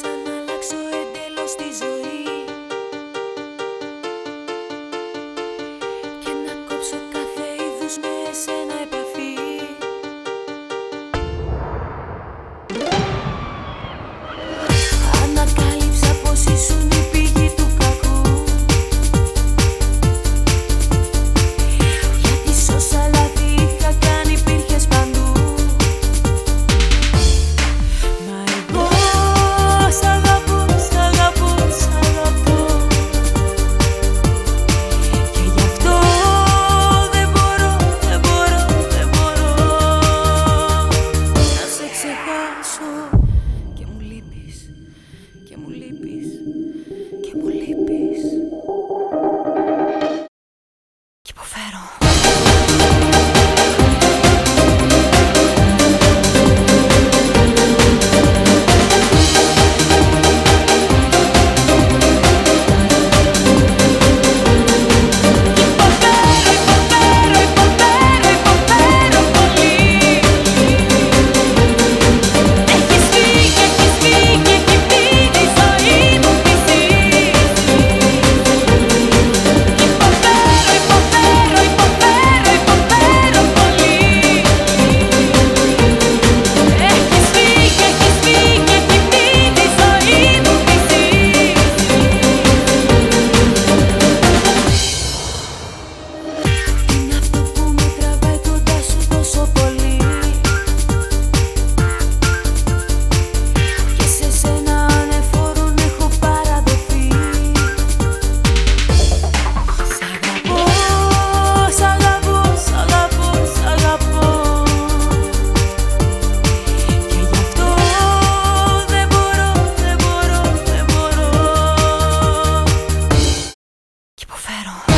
σαν να αλλάξω εντελώς τη ζωή. Και να κόψω κάθε είδους με εσένα battle.